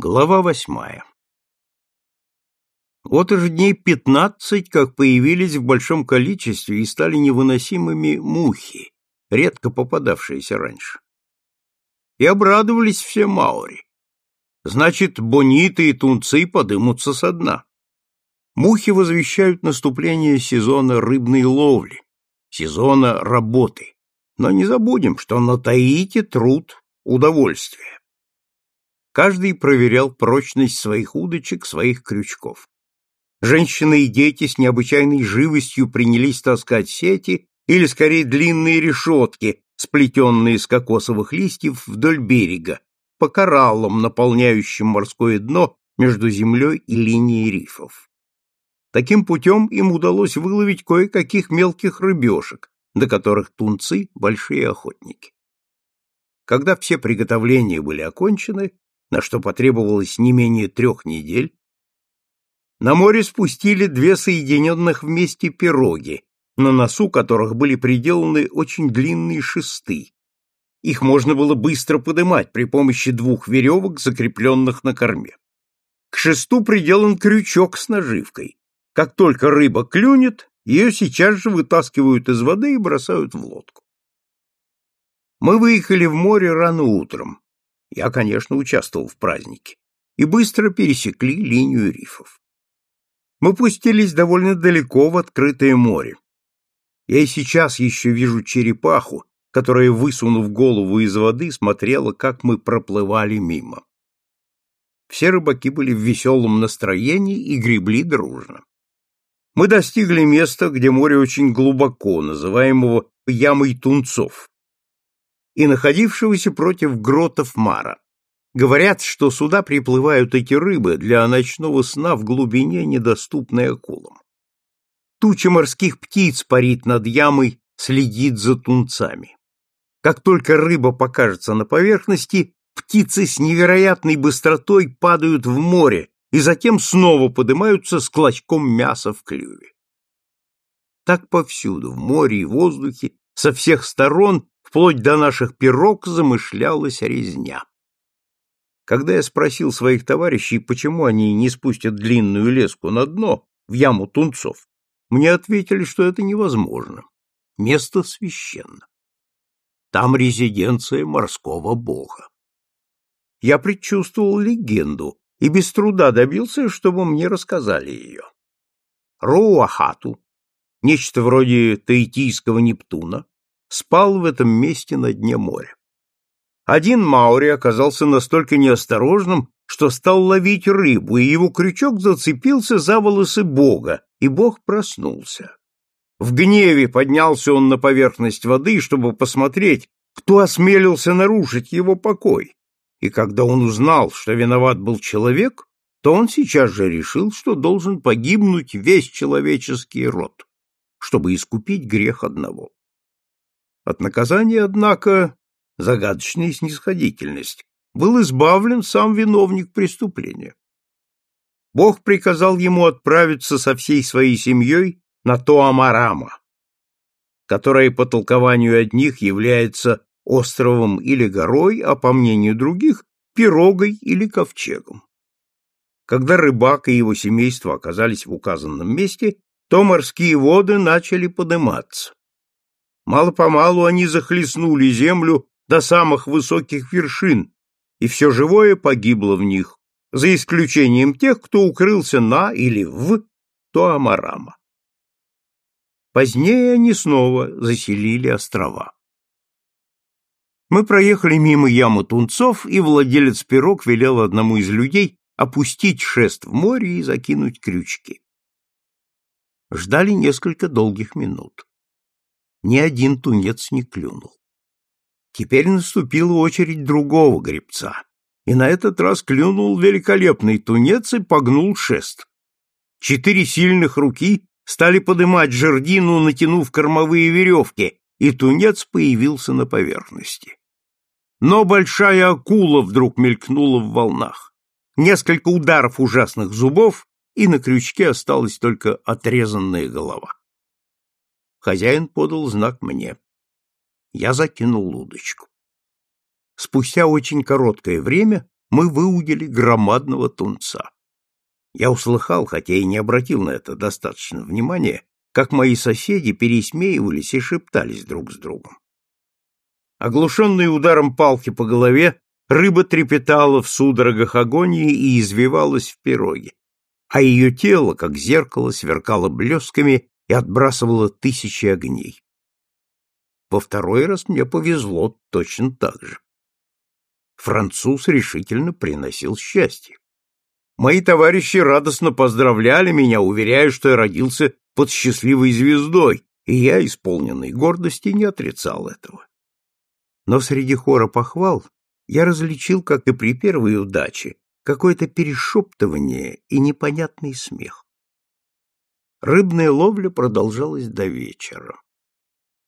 Глава восьмая Вот уже дней пятнадцать, как появились в большом количестве и стали невыносимыми мухи, редко попадавшиеся раньше. И обрадовались все маори. Значит, бониты и тунцы подымутся со дна. Мухи возвещают наступление сезона рыбной ловли, сезона работы. Но не забудем, что на Таите труд – удовольствие. Каждый проверял прочность своих удочек, своих крючков. Женщины и дети с необычайной живостью принялись таскать сети или, скорее, длинные решетки, сплетенные из кокосовых листьев вдоль берега, по кораллам, наполняющим морское дно между землей и линией рифов. Таким путем им удалось выловить кое-каких мелких рыбешек, до которых тунцы — большие охотники. Когда все приготовления были окончены, на что потребовалось не менее трех недель, на море спустили две соединенных вместе пироги, на носу которых были приделаны очень длинные шесты. Их можно было быстро подымать при помощи двух веревок, закрепленных на корме. К шесту приделан крючок с наживкой. Как только рыба клюнет, ее сейчас же вытаскивают из воды и бросают в лодку. Мы выехали в море рано утром, я, конечно, участвовал в празднике, и быстро пересекли линию рифов. Мы пустились довольно далеко в открытое море. Я и сейчас еще вижу черепаху, которая, высунув голову из воды, смотрела, как мы проплывали мимо. Все рыбаки были в веселом настроении и гребли дружно. Мы достигли места, где море очень глубоко, называемого ямой тунцов и находившегося против гротов Мара. Говорят, что сюда приплывают эти рыбы для ночного сна в глубине, недоступной акулам. Туча морских птиц парит над ямой, следит за тунцами. Как только рыба покажется на поверхности, птицы с невероятной быстротой падают в море и затем снова поднимаются с клочком мяса в клюве. Так повсюду, в море и воздухе, со всех сторон вплоть до наших пирог замышлялась резня. Когда я спросил своих товарищей, почему они не спустят длинную леску на дно, в яму тунцов, мне ответили, что это невозможно. Место священно. Там резиденция морского бога. Я предчувствовал легенду и без труда добился, чтобы мне рассказали ее. Роуахату, нечто вроде таитийского Нептуна, спал в этом месте на дне моря. Один Маури оказался настолько неосторожным, что стал ловить рыбу, и его крючок зацепился за волосы бога, и бог проснулся. В гневе поднялся он на поверхность воды, чтобы посмотреть, кто осмелился нарушить его покой. И когда он узнал, что виноват был человек, то он сейчас же решил, что должен погибнуть весь человеческий род, чтобы искупить грех одного. От наказания, однако, загадочная снисходительность, был избавлен сам виновник преступления. Бог приказал ему отправиться со всей своей семьей на Тоамарама, которая по толкованию одних является островом или горой, а по мнению других – пирогой или ковчегом. Когда рыбак и его семейство оказались в указанном месте, то морские воды начали подниматься. Мало-помалу они захлестнули землю до самых высоких вершин, и все живое погибло в них, за исключением тех, кто укрылся на или в Туамарама. Позднее они снова заселили острова. Мы проехали мимо ямы тунцов, и владелец пирог велел одному из людей опустить шест в море и закинуть крючки. Ждали несколько долгих минут ни один тунец не клюнул. Теперь наступила очередь другого гребца, и на этот раз клюнул великолепный тунец и погнул шест. Четыре сильных руки стали подымать жердину, натянув кормовые веревки, и тунец появился на поверхности. Но большая акула вдруг мелькнула в волнах. Несколько ударов ужасных зубов, и на крючке осталась только отрезанная голова. Хозяин подал знак мне. Я закинул удочку. Спустя очень короткое время мы выудили громадного тунца. Я услыхал, хотя и не обратил на это достаточно внимания, как мои соседи пересмеивались и шептались друг с другом. Оглушенный ударом палки по голове, рыба трепетала в судорогах агонии и извивалась в пироге, а ее тело, как зеркало, сверкало блесками и отбрасывало тысячи огней. Во второй раз мне повезло точно так же. Француз решительно приносил счастье. Мои товарищи радостно поздравляли меня, уверяя, что я родился под счастливой звездой, и я, исполненный гордости, не отрицал этого. Но среди хора похвал я различил, как и при первой удаче, какое-то перешептывание и непонятный смех. Рыбная ловля продолжалась до вечера.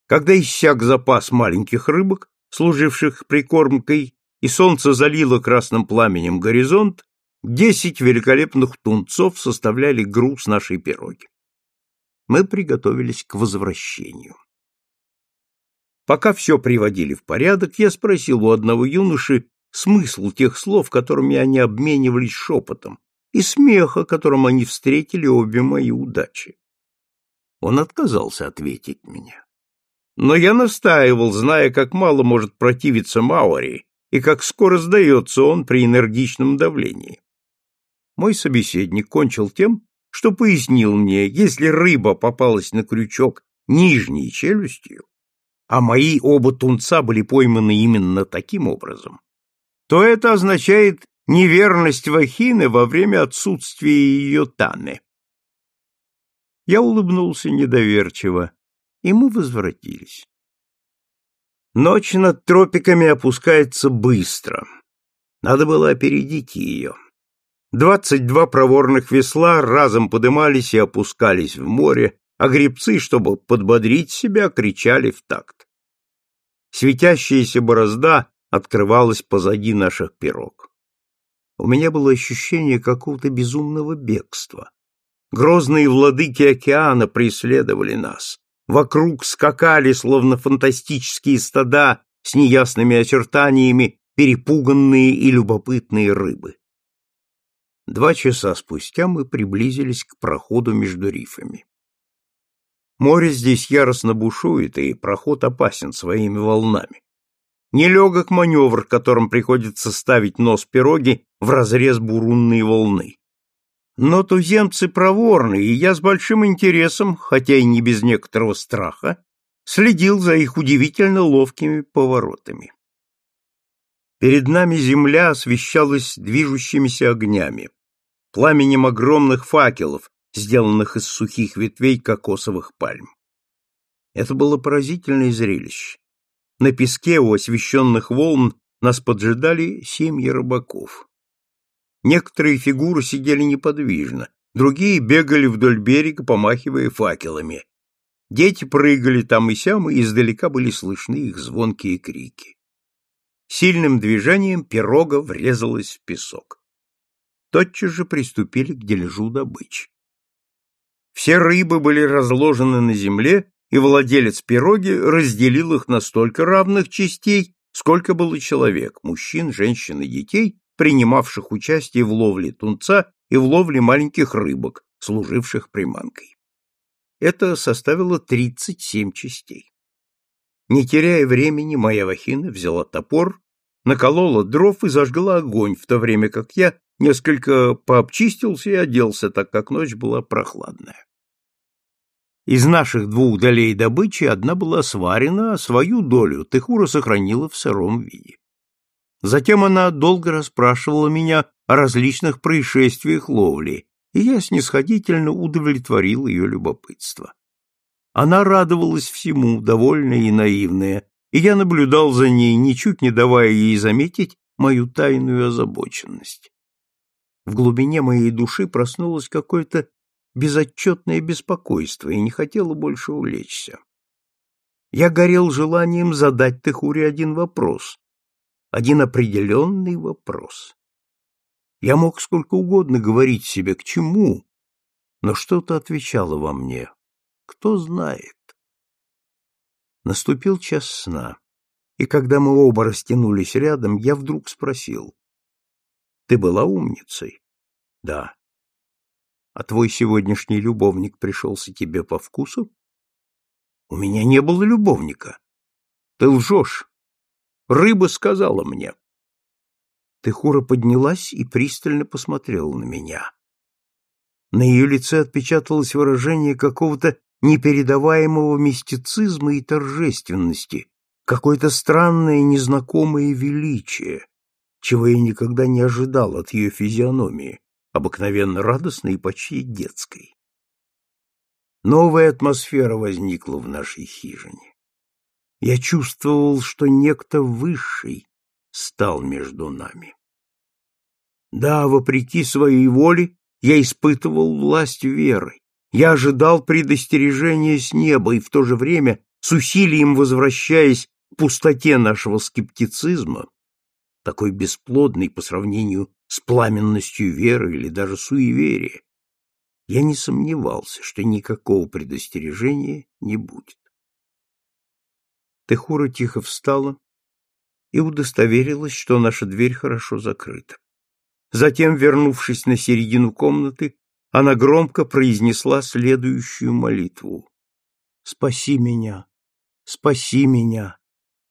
Когда иссяк запас маленьких рыбок, служивших прикормкой, и солнце залило красным пламенем горизонт, десять великолепных тунцов составляли груз нашей пироги. Мы приготовились к возвращению. Пока все приводили в порядок, я спросил у одного юноши смысл тех слов, которыми они обменивались шепотом, и смеха, которым они встретили обе мои удачи. Он отказался ответить мне. Но я настаивал, зная, как мало может противиться Маури и как скоро сдается он при энергичном давлении. Мой собеседник кончил тем, что пояснил мне, если рыба попалась на крючок нижней челюстью, а мои оба тунца были пойманы именно таким образом, то это означает неверность Вахины во время отсутствия ее Таны. Я улыбнулся недоверчиво, и мы возвратились. Ночь над тропиками опускается быстро. Надо было опередить ее. Двадцать два проворных весла разом подымались и опускались в море, а гребцы, чтобы подбодрить себя, кричали в такт. Светящаяся борозда открывалась позади наших пирог. У меня было ощущение какого-то безумного бегства. Грозные владыки океана преследовали нас. Вокруг скакали, словно фантастические стада с неясными очертаниями, перепуганные и любопытные рыбы. Два часа спустя мы приблизились к проходу между рифами. Море здесь яростно бушует, и проход опасен своими волнами. Нелегок маневр, которым приходится ставить нос пироги в разрез бурунной волны. Но туземцы проворны, и я с большим интересом, хотя и не без некоторого страха, следил за их удивительно ловкими поворотами. Перед нами земля освещалась движущимися огнями, пламенем огромных факелов, сделанных из сухих ветвей кокосовых пальм. Это было поразительное зрелище. На песке у освещенных волн нас поджидали семьи рыбаков. Некоторые фигуры сидели неподвижно, другие бегали вдоль берега, помахивая факелами. Дети прыгали там и сям, и издалека были слышны их звонкие крики. Сильным движением пирога врезалась в песок. Тотчас же приступили к дележу добычи. Все рыбы были разложены на земле, и владелец пироги разделил их на столько равных частей, сколько было человек, мужчин, женщин и детей, принимавших участие в ловле тунца и в ловле маленьких рыбок, служивших приманкой. Это составило 37 частей. Не теряя времени, моя вахина взяла топор, наколола дров и зажгла огонь, в то время как я несколько пообчистился и оделся, так как ночь была прохладная. Из наших двух долей добычи одна была сварена, а свою долю Техура сохранила в сыром виде. Затем она долго расспрашивала меня о различных происшествиях ловли, и я снисходительно удовлетворил ее любопытство. Она радовалась всему, довольная и наивная, и я наблюдал за ней, ничуть не давая ей заметить мою тайную озабоченность. В глубине моей души проснулось какое-то безотчетное беспокойство и не хотела больше улечься. Я горел желанием задать Техуре один вопрос, один определенный вопрос. Я мог сколько угодно говорить себе к чему, но что-то отвечало во мне. Кто знает? Наступил час сна, и когда мы оба растянулись рядом, я вдруг спросил, Ты была умницей? Да. А твой сегодняшний любовник пришелся тебе по вкусу? У меня не было любовника. Ты лжешь. Рыба сказала мне. Техура поднялась и пристально посмотрела на меня. На ее лице отпечаталось выражение какого-то непередаваемого мистицизма и торжественности, какое-то странное незнакомое величие, чего я никогда не ожидал от ее физиономии, обыкновенно радостной и почти детской. Новая атмосфера возникла в нашей хижине. Я чувствовал, что некто высший стал между нами. Да, вопреки своей воле, я испытывал власть веры. Я ожидал предостережения с неба и в то же время, с усилием возвращаясь к пустоте нашего скептицизма, такой бесплодной по сравнению с пламенностью веры или даже суеверия, я не сомневался, что никакого предостережения не будет. Техура тихо встала и удостоверилась, что наша дверь хорошо закрыта. Затем, вернувшись на середину комнаты, она громко произнесла следующую молитву. «Спаси меня! Спаси меня!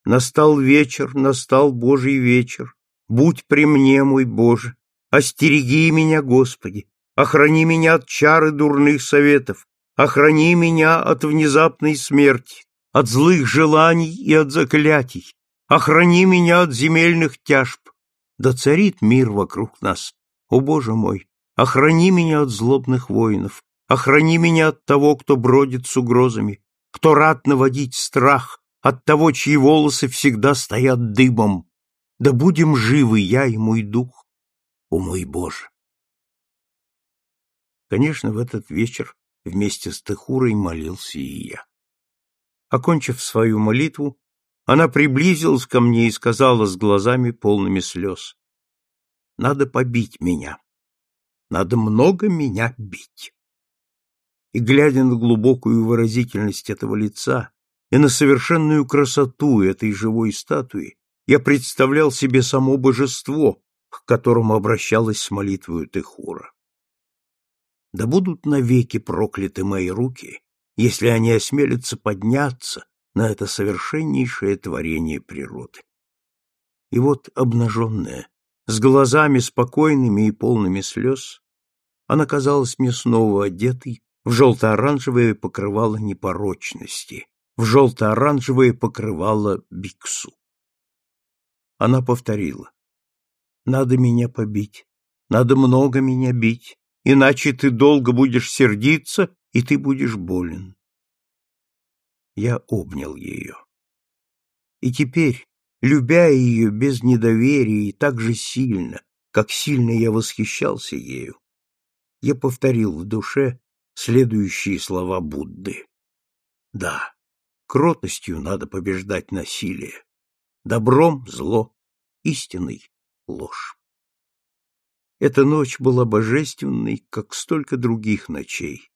Настал вечер, настал Божий вечер! Будь при мне, мой Боже! Остереги меня, Господи! Охрани меня от чары дурных советов! Охрани меня от внезапной смерти, от злых желаний и от заклятий! Охрани меня от земельных тяжб! Да царит мир вокруг нас! О, Боже мой! Охрани меня от злобных воинов, охрани меня от того, кто бродит с угрозами, кто рад наводить страх, от того, чьи волосы всегда стоят дыбом. Да будем живы я и мой дух, о мой Боже! Конечно, в этот вечер вместе с Техурой молился и я. Окончив свою молитву, она приблизилась ко мне и сказала с глазами полными слез, «Надо побить меня. Надо много меня бить. И, глядя на глубокую выразительность этого лица и на совершенную красоту этой живой статуи, я представлял себе само божество, к которому обращалась с молитвою Техура. Да будут навеки прокляты мои руки, если они осмелятся подняться на это совершеннейшее творение природы. И вот обнаженная, с глазами спокойными и полными слез, она казалась мне снова одетой в желто-оранжевое покрывало непорочности, в желто-оранжевое покрывало биксу. Она повторила. «Надо меня побить, надо много меня бить, иначе ты долго будешь сердиться, и ты будешь болен». Я обнял ее. И теперь, любя ее без недоверия и так же сильно, как сильно я восхищался ею, я повторил в душе следующие слова Будды. Да, кротостью надо побеждать насилие, добром — зло, истиной — ложь. Эта ночь была божественной, как столько других ночей,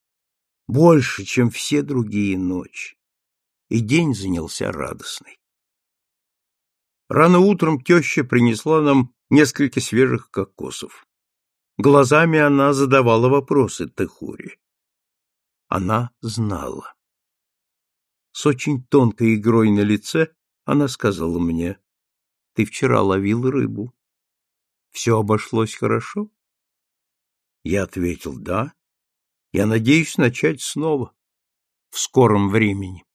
больше, чем все другие ночи, и день занялся радостный. Рано утром теща принесла нам несколько свежих кокосов. Глазами она задавала вопросы Техуре. Она знала. С очень тонкой игрой на лице она сказала мне, «Ты вчера ловил рыбу. Все обошлось хорошо?» Я ответил, «Да. Я надеюсь начать снова, в скором времени».